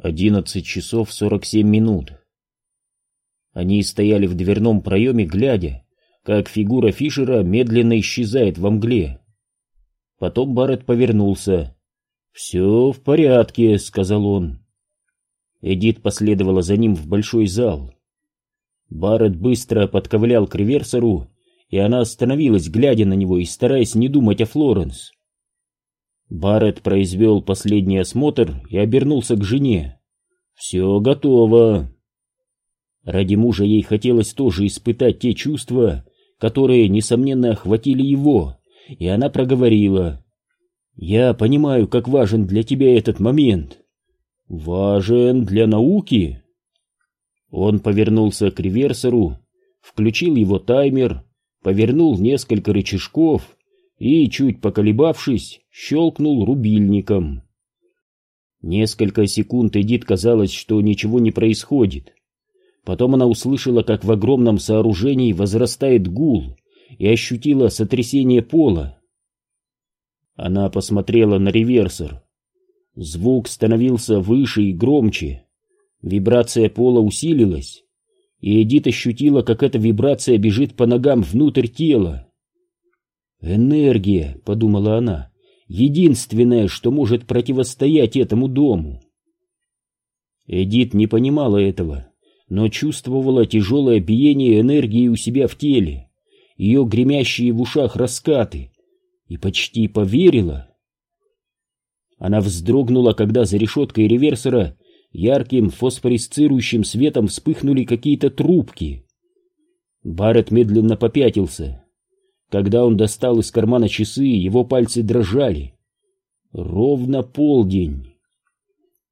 Одиннадцать часов сорок семь минут. Они стояли в дверном проеме, глядя, как фигура Фишера медленно исчезает во мгле. Потом Барретт повернулся. «Все в порядке», — сказал он. Эдит последовала за ним в большой зал. Барретт быстро подковылял к реверсору, и она остановилась, глядя на него и стараясь не думать о Флоренс. Барретт произвел последний осмотр и обернулся к жене. «Все готово». Ради мужа ей хотелось тоже испытать те чувства, которые, несомненно, охватили его, и она проговорила. «Я понимаю, как важен для тебя этот момент». «Важен для науки?» Он повернулся к реверсору, включил его таймер, повернул несколько рычажков и, чуть поколебавшись, щелкнул рубильником. Несколько секунд Эдит казалось, что ничего не происходит. Потом она услышала, как в огромном сооружении возрастает гул, и ощутила сотрясение пола. Она посмотрела на реверсор. Звук становился выше и громче. Вибрация пола усилилась, и Эдит ощутила, как эта вибрация бежит по ногам внутрь тела. «Энергия», — подумала она, — «единственное, что может противостоять этому дому». Эдит не понимала этого, но чувствовала тяжелое биение энергии у себя в теле, ее гремящие в ушах раскаты, и почти поверила. Она вздрогнула, когда за решеткой реверсора ярким фосфорисцирующим светом вспыхнули какие-то трубки. Барретт медленно попятился. Когда он достал из кармана часы, его пальцы дрожали. Ровно полдень.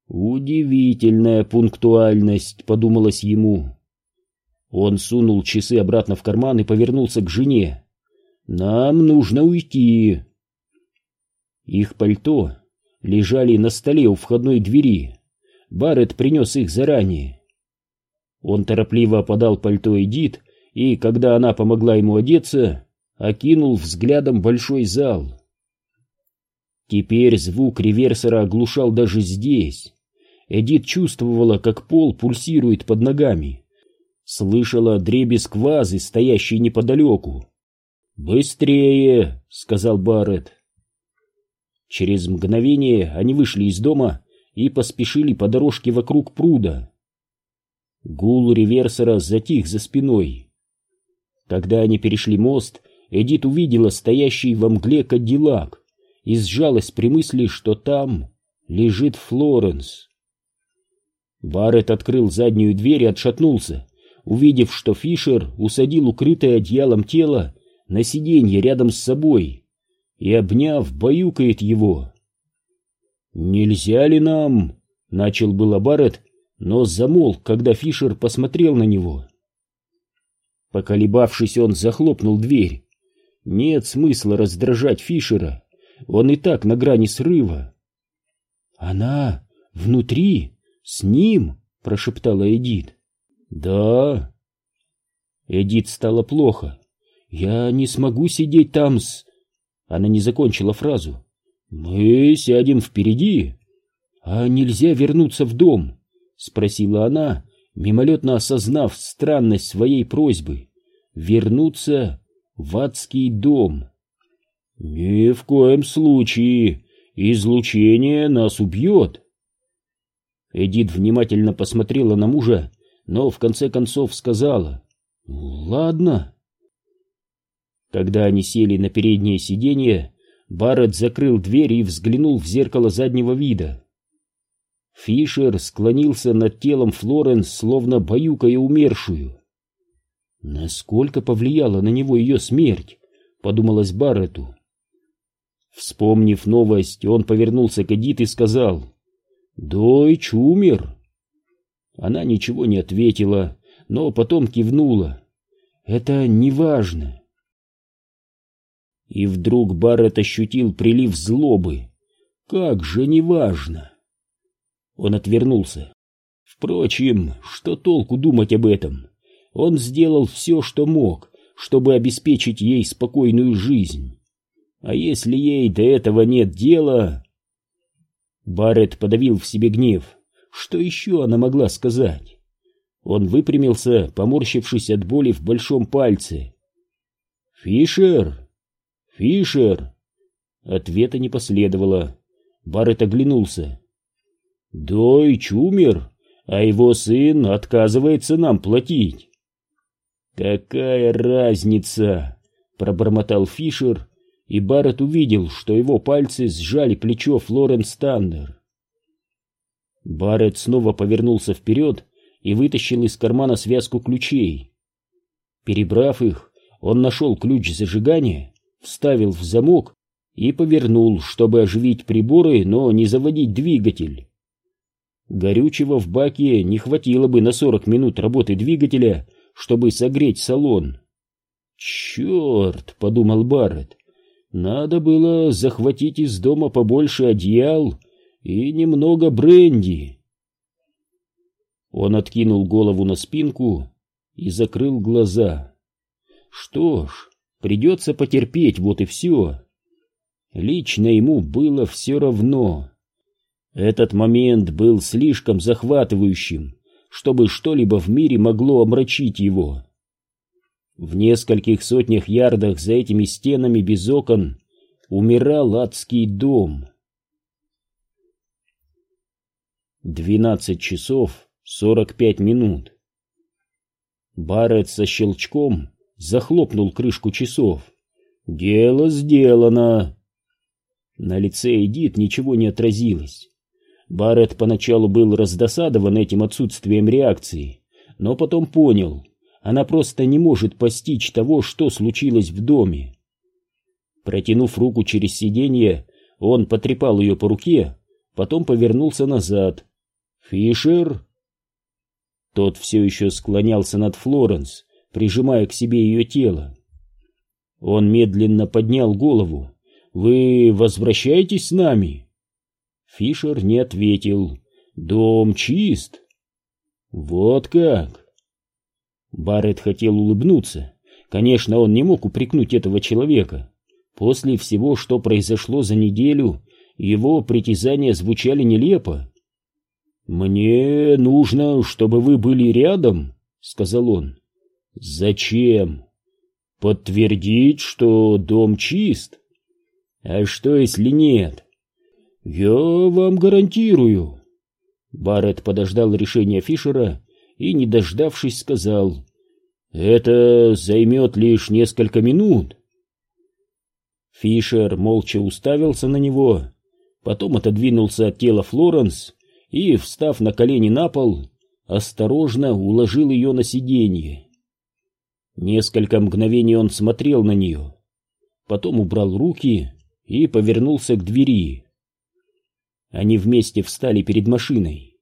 Удивительная пунктуальность, подумалось ему. Он сунул часы обратно в карман и повернулся к жене. Нам нужно уйти. Их пальто лежали на столе у входной двери. Барретт принес их заранее. Он торопливо подал пальто Эдит, и, когда она помогла ему одеться, окинул взглядом большой зал. Теперь звук реверсора оглушал даже здесь. Эдит чувствовала, как пол пульсирует под ногами. Слышала дребезг вазы, стоящей неподалеку. «Быстрее!» — сказал Барретт. Через мгновение они вышли из дома и поспешили по дорожке вокруг пруда. Гул реверсора затих за спиной. Когда они перешли мост, Эдит увидела стоящий во мгле кадиллак и сжалась при мысли, что там лежит Флоренс. Барретт открыл заднюю дверь и отшатнулся, увидев, что Фишер усадил укрытое одеялом тело на сиденье рядом с собой и, обняв, баюкает его. «Нельзя ли нам?» — начал было Барретт, но замолк, когда Фишер посмотрел на него. Поколебавшись, он захлопнул дверь. Нет смысла раздражать Фишера, он и так на грани срыва. «Она внутри, с ним?» — прошептала Эдит. «Да». Эдит стало плохо. «Я не смогу сидеть там с...» Она не закончила фразу. «Мы сядем впереди». «А нельзя вернуться в дом?» — спросила она, мимолетно осознав странность своей просьбы. «Вернуться в адский дом. Ни в коем случае. Излучение нас убьет. Эдит внимательно посмотрела на мужа, но в конце концов сказала «Ладно». Когда они сели на переднее сиденье, Барретт закрыл дверь и взглянул в зеркало заднего вида. Фишер склонился над телом Флоренс, словно баюкая умершую. Насколько повлияла на него ее смерть, подумалось Барретту. Вспомнив новость, он повернулся к Эдит и сказал, «Дойч умер». Она ничего не ответила, но потом кивнула. «Это не важно». И вдруг Барретт ощутил прилив злобы. «Как же не важно!» Он отвернулся. Впрочем, что толку думать об этом? Он сделал все, что мог, чтобы обеспечить ей спокойную жизнь. А если ей до этого нет дела... Барретт подавил в себе гнев. Что еще она могла сказать? Он выпрямился, поморщившись от боли в большом пальце. «Фишер! Фишер!» Ответа не последовало. Барретт оглянулся. «Дойч умер, а его сын отказывается нам платить». «Какая разница?» — пробормотал Фишер, и Барретт увидел, что его пальцы сжали плечо Флоренс Тандер. Барретт снова повернулся вперед и вытащил из кармана связку ключей. Перебрав их, он нашел ключ зажигания, вставил в замок и повернул, чтобы оживить приборы, но не заводить двигатель. Горючего в баке не хватило бы на 40 минут работы двигателя, чтобы согреть салон. «Черт!» — подумал Барретт. «Надо было захватить из дома побольше одеял и немного бренди». Он откинул голову на спинку и закрыл глаза. Что ж, придется потерпеть, вот и все. Лично ему было все равно. Этот момент был слишком захватывающим, чтобы что-либо в мире могло омрачить его. В нескольких сотнях ярдах за этими стенами без окон умирал адский дом. Двенадцать часов сорок пять минут. Барретт со щелчком захлопнул крышку часов. «Дело сделано!» На лице Эдит ничего не отразилось. Барретт поначалу был раздосадован этим отсутствием реакции, но потом понял, она просто не может постичь того, что случилось в доме. Протянув руку через сиденье, он потрепал ее по руке, потом повернулся назад. «Фишер?» Тот все еще склонялся над Флоренс, прижимая к себе ее тело. Он медленно поднял голову. «Вы возвращаетесь с нами?» Фишер не ответил. «Дом чист». «Вот как?» Барретт хотел улыбнуться. Конечно, он не мог упрекнуть этого человека. После всего, что произошло за неделю, его притязания звучали нелепо. «Мне нужно, чтобы вы были рядом», — сказал он. «Зачем?» «Подтвердить, что дом чист?» «А что, если нет?» «Я вам гарантирую». Барретт подождал решения Фишера и, не дождавшись, сказал, «Это займет лишь несколько минут». Фишер молча уставился на него, потом отодвинулся от тела Флоренс и, встав на колени на пол, осторожно уложил ее на сиденье. Несколько мгновений он смотрел на нее, потом убрал руки и повернулся к двери. Они вместе встали перед машиной.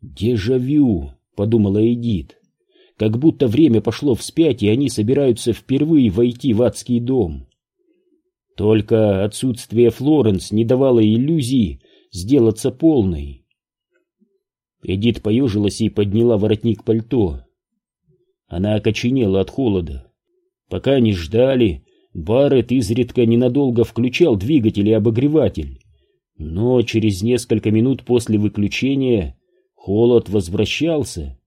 «Дежавю!» — подумала Эдит. «Как будто время пошло вспять, и они собираются впервые войти в адский дом». Только отсутствие Флоренс не давало иллюзии сделаться полной. Эдит поежилась и подняла воротник пальто. Она окоченела от холода. Пока они ждали, Барретт изредка ненадолго включал двигатель и обогреватель. Но через несколько минут после выключения холод возвращался.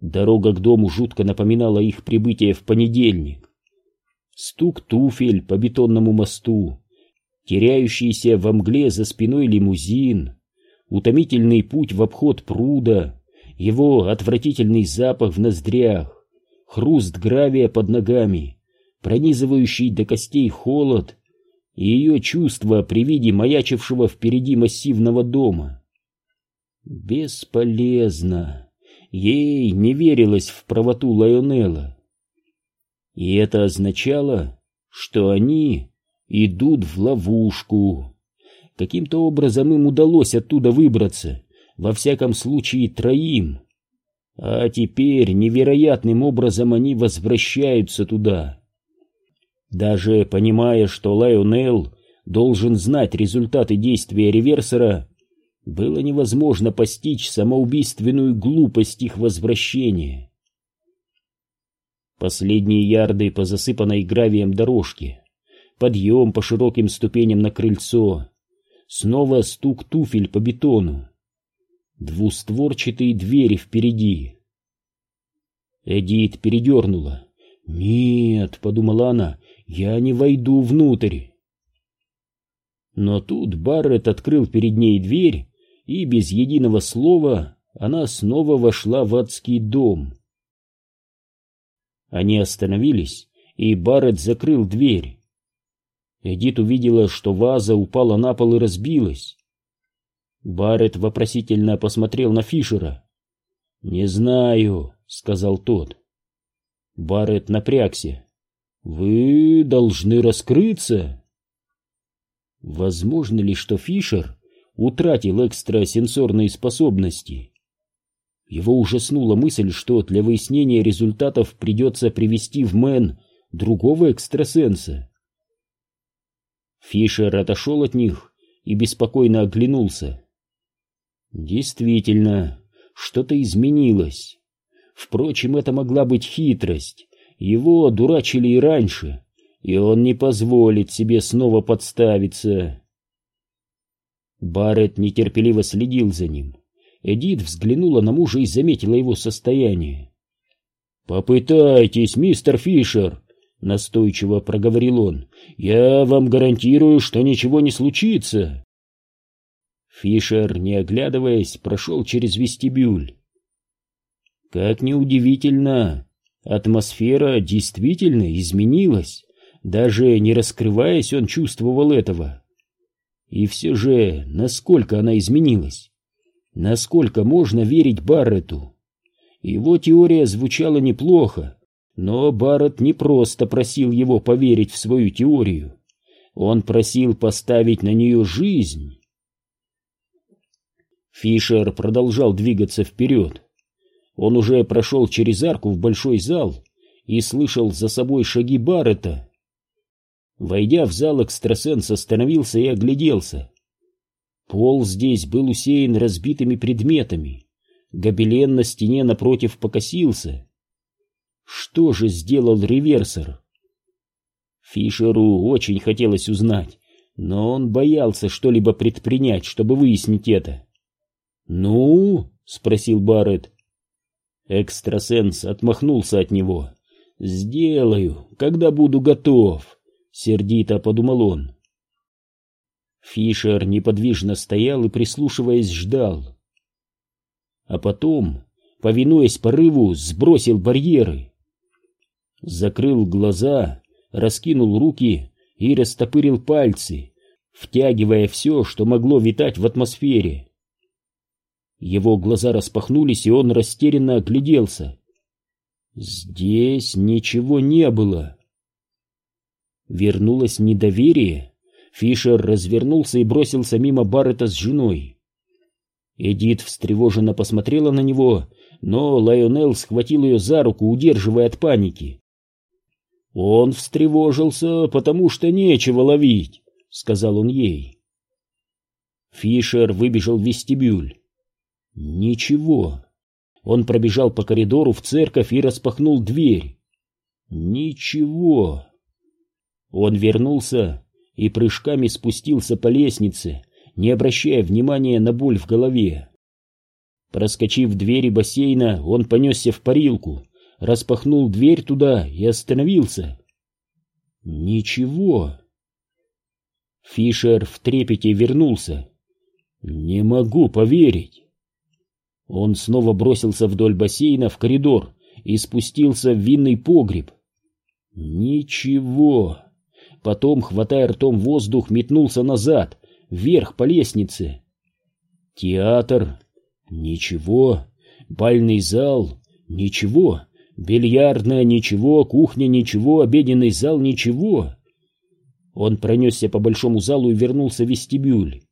Дорога к дому жутко напоминала их прибытие в понедельник. Стук туфель по бетонному мосту, теряющийся во мгле за спиной лимузин, утомительный путь в обход пруда, его отвратительный запах в ноздрях, хруст гравия под ногами, пронизывающий до костей холод и ее чувство при виде маячившего впереди массивного дома. Бесполезно. Ей не верилось в правоту Лайонелла. И это означало, что они идут в ловушку. Каким-то образом им удалось оттуда выбраться, во всяком случае троим. А теперь невероятным образом они возвращаются туда. Даже понимая, что Лайонел должен знать результаты действия реверсора, было невозможно постичь самоубийственную глупость их возвращения. Последние ярды по засыпанной гравием дорожке, подъем по широким ступеням на крыльцо, снова стук туфель по бетону. Двустворчатые двери впереди. Эдит передернула. «Нет», — подумала она, — «я не войду внутрь». Но тут Барретт открыл перед ней дверь, и без единого слова она снова вошла в адский дом. Они остановились, и Барретт закрыл дверь. Эдит увидела, что ваза упала на пол и разбилась. Барретт вопросительно посмотрел на Фишера. «Не знаю», — сказал тот. Барретт напрягся. «Вы должны раскрыться». Возможно ли, что Фишер утратил экстрасенсорные способности? Его ужаснула мысль, что для выяснения результатов придется привести в Мэн другого экстрасенса. Фишер отошел от них и беспокойно оглянулся. Действительно, что-то изменилось. Впрочем, это могла быть хитрость. Его дурачили и раньше, и он не позволит себе снова подставиться. Барретт нетерпеливо следил за ним. Эдит взглянула на мужа и заметила его состояние. «Попытайтесь, мистер Фишер!» — настойчиво проговорил он. «Я вам гарантирую, что ничего не случится!» Фишер, не оглядываясь, прошел через вестибюль. Как неудивительно, атмосфера действительно изменилась. Даже не раскрываясь, он чувствовал этого. И все же, насколько она изменилась? Насколько можно верить Барретту? Его теория звучала неплохо, но Барретт не просто просил его поверить в свою теорию. Он просил поставить на нее жизнь. Фишер продолжал двигаться вперед. Он уже прошел через арку в большой зал и слышал за собой шаги Баррета. Войдя в зал, экстрасенс остановился и огляделся. Пол здесь был усеян разбитыми предметами. Гобелен на стене напротив покосился. Что же сделал реверсор? Фишеру очень хотелось узнать, но он боялся что-либо предпринять, чтобы выяснить это. «Ну?» — спросил Барретт. Экстрасенс отмахнулся от него. «Сделаю, когда буду готов», — сердито подумал он. Фишер неподвижно стоял и, прислушиваясь, ждал. А потом, повинуясь порыву, сбросил барьеры. Закрыл глаза, раскинул руки и растопырил пальцы, втягивая все, что могло витать в атмосфере. Его глаза распахнулись, и он растерянно огляделся. Здесь ничего не было. Вернулось недоверие. Фишер развернулся и бросился мимо Баррета с женой. Эдит встревоженно посмотрела на него, но Лайонел схватил ее за руку, удерживая от паники. «Он встревожился, потому что нечего ловить», — сказал он ей. Фишер выбежал в вестибюль. Ничего. Он пробежал по коридору в церковь и распахнул дверь. Ничего. Он вернулся и прыжками спустился по лестнице, не обращая внимания на боль в голове. Проскочив двери бассейна, он понесся в парилку, распахнул дверь туда и остановился. Ничего. Фишер в трепете вернулся. Не могу поверить. Он снова бросился вдоль бассейна в коридор и спустился в винный погреб. Ничего. Потом, хватая ртом воздух, метнулся назад, вверх по лестнице. Театр. Ничего. Бальный зал. Ничего. Бильярдная. Ничего. Кухня. Ничего. Обеденный зал. Ничего. Он пронесся по большому залу и вернулся в вестибюль.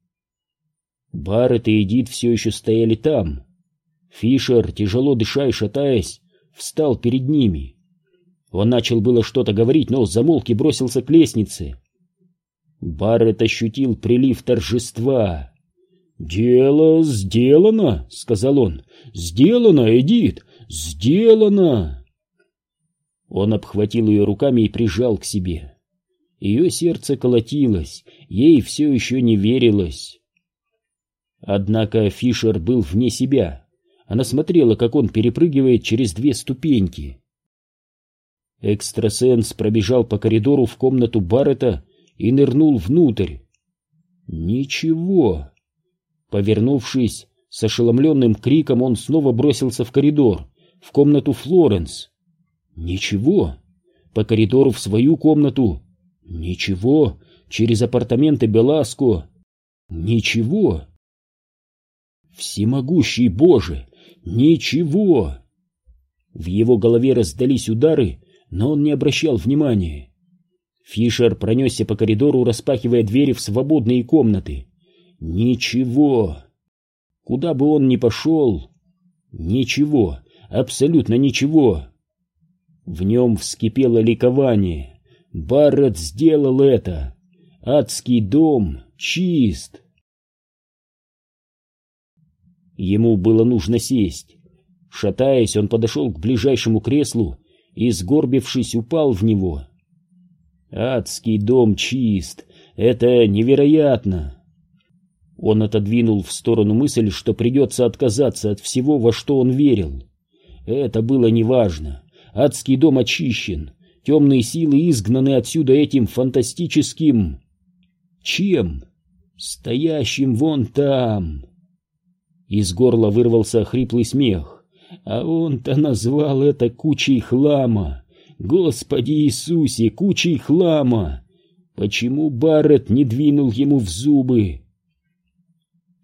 Барретт и Эдит все еще стояли там. Фишер, тяжело дыша и шатаясь, встал перед ними. Он начал было что-то говорить, но замолк и бросился к лестнице. Барретт ощутил прилив торжества. «Дело сделано», — сказал он. «Сделано, Эдит, сделано!» Он обхватил ее руками и прижал к себе. Ее сердце колотилось, ей все еще не верилось. Однако Фишер был вне себя. Она смотрела, как он перепрыгивает через две ступеньки. Экстрасенс пробежал по коридору в комнату Баррета и нырнул внутрь. Ничего. Повернувшись, с ошеломленным криком он снова бросился в коридор, в комнату Флоренс. Ничего. По коридору в свою комнату. Ничего. Через апартаменты Беласко. Ничего. Всемогущий Боже! Ничего! В его голове раздались удары, но он не обращал внимания. Фишер пронесся по коридору, распахивая двери в свободные комнаты. Ничего. Куда бы он ни пошел, ничего, абсолютно ничего. В нем вскипело ликование. Барретт сделал это. Адский дом чист. Ему было нужно сесть. Шатаясь, он подошел к ближайшему креслу и, сгорбившись, упал в него. Адский дом чист. Это невероятно. Он отодвинул в сторону мысль, что придется отказаться от всего, во что он верил. Это было неважно. Адский дом очищен. Темные силы изгнаны отсюда этим фантастическим... Чем? Стоящим вон там. Из горла вырвался хриплый смех. А он-то назвал это кучей хлама. Господи Иисусе, кучей хлама! Почему Барретт не двинул ему в зубы?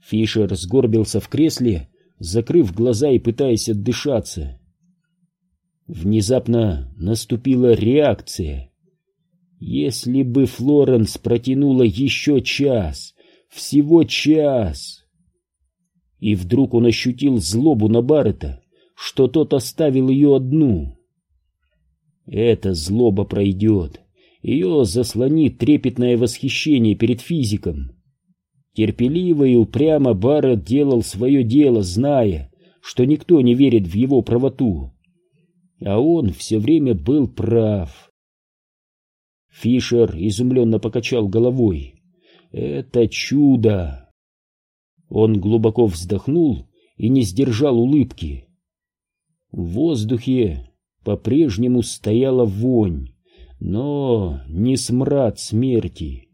Фишер сгорбился в кресле, закрыв глаза и пытаясь отдышаться. Внезапно наступила реакция. Если бы Флоренс протянула еще час, всего час... И вдруг он ощутил злобу на Баррета, что тот оставил ее одну. Эта злоба пройдет, ее заслонит трепетное восхищение перед физиком. Терпеливо и упрямо Барретт делал свое дело, зная, что никто не верит в его правоту. А он все время был прав. Фишер изумленно покачал головой. «Это чудо!» Он глубоко вздохнул и не сдержал улыбки. В воздухе по-прежнему стояла вонь, но не смрад смерти.